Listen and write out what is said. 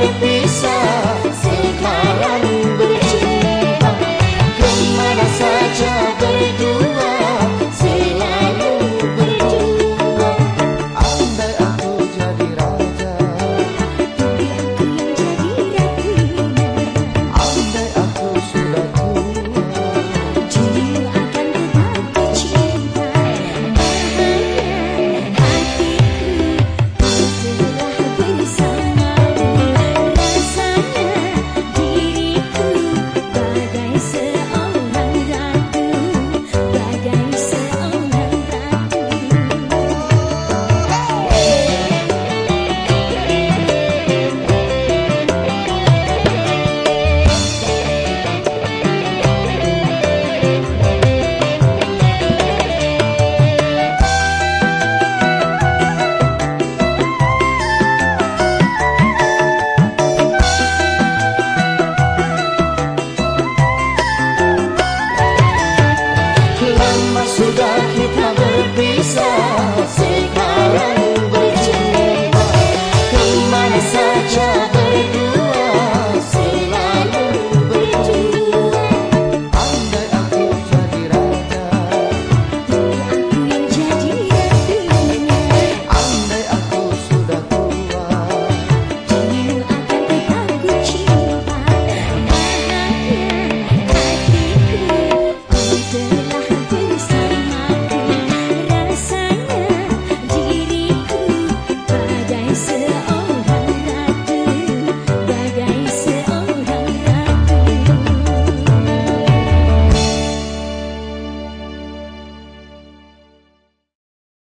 Thank you. Berpisah Sekarang